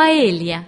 paella.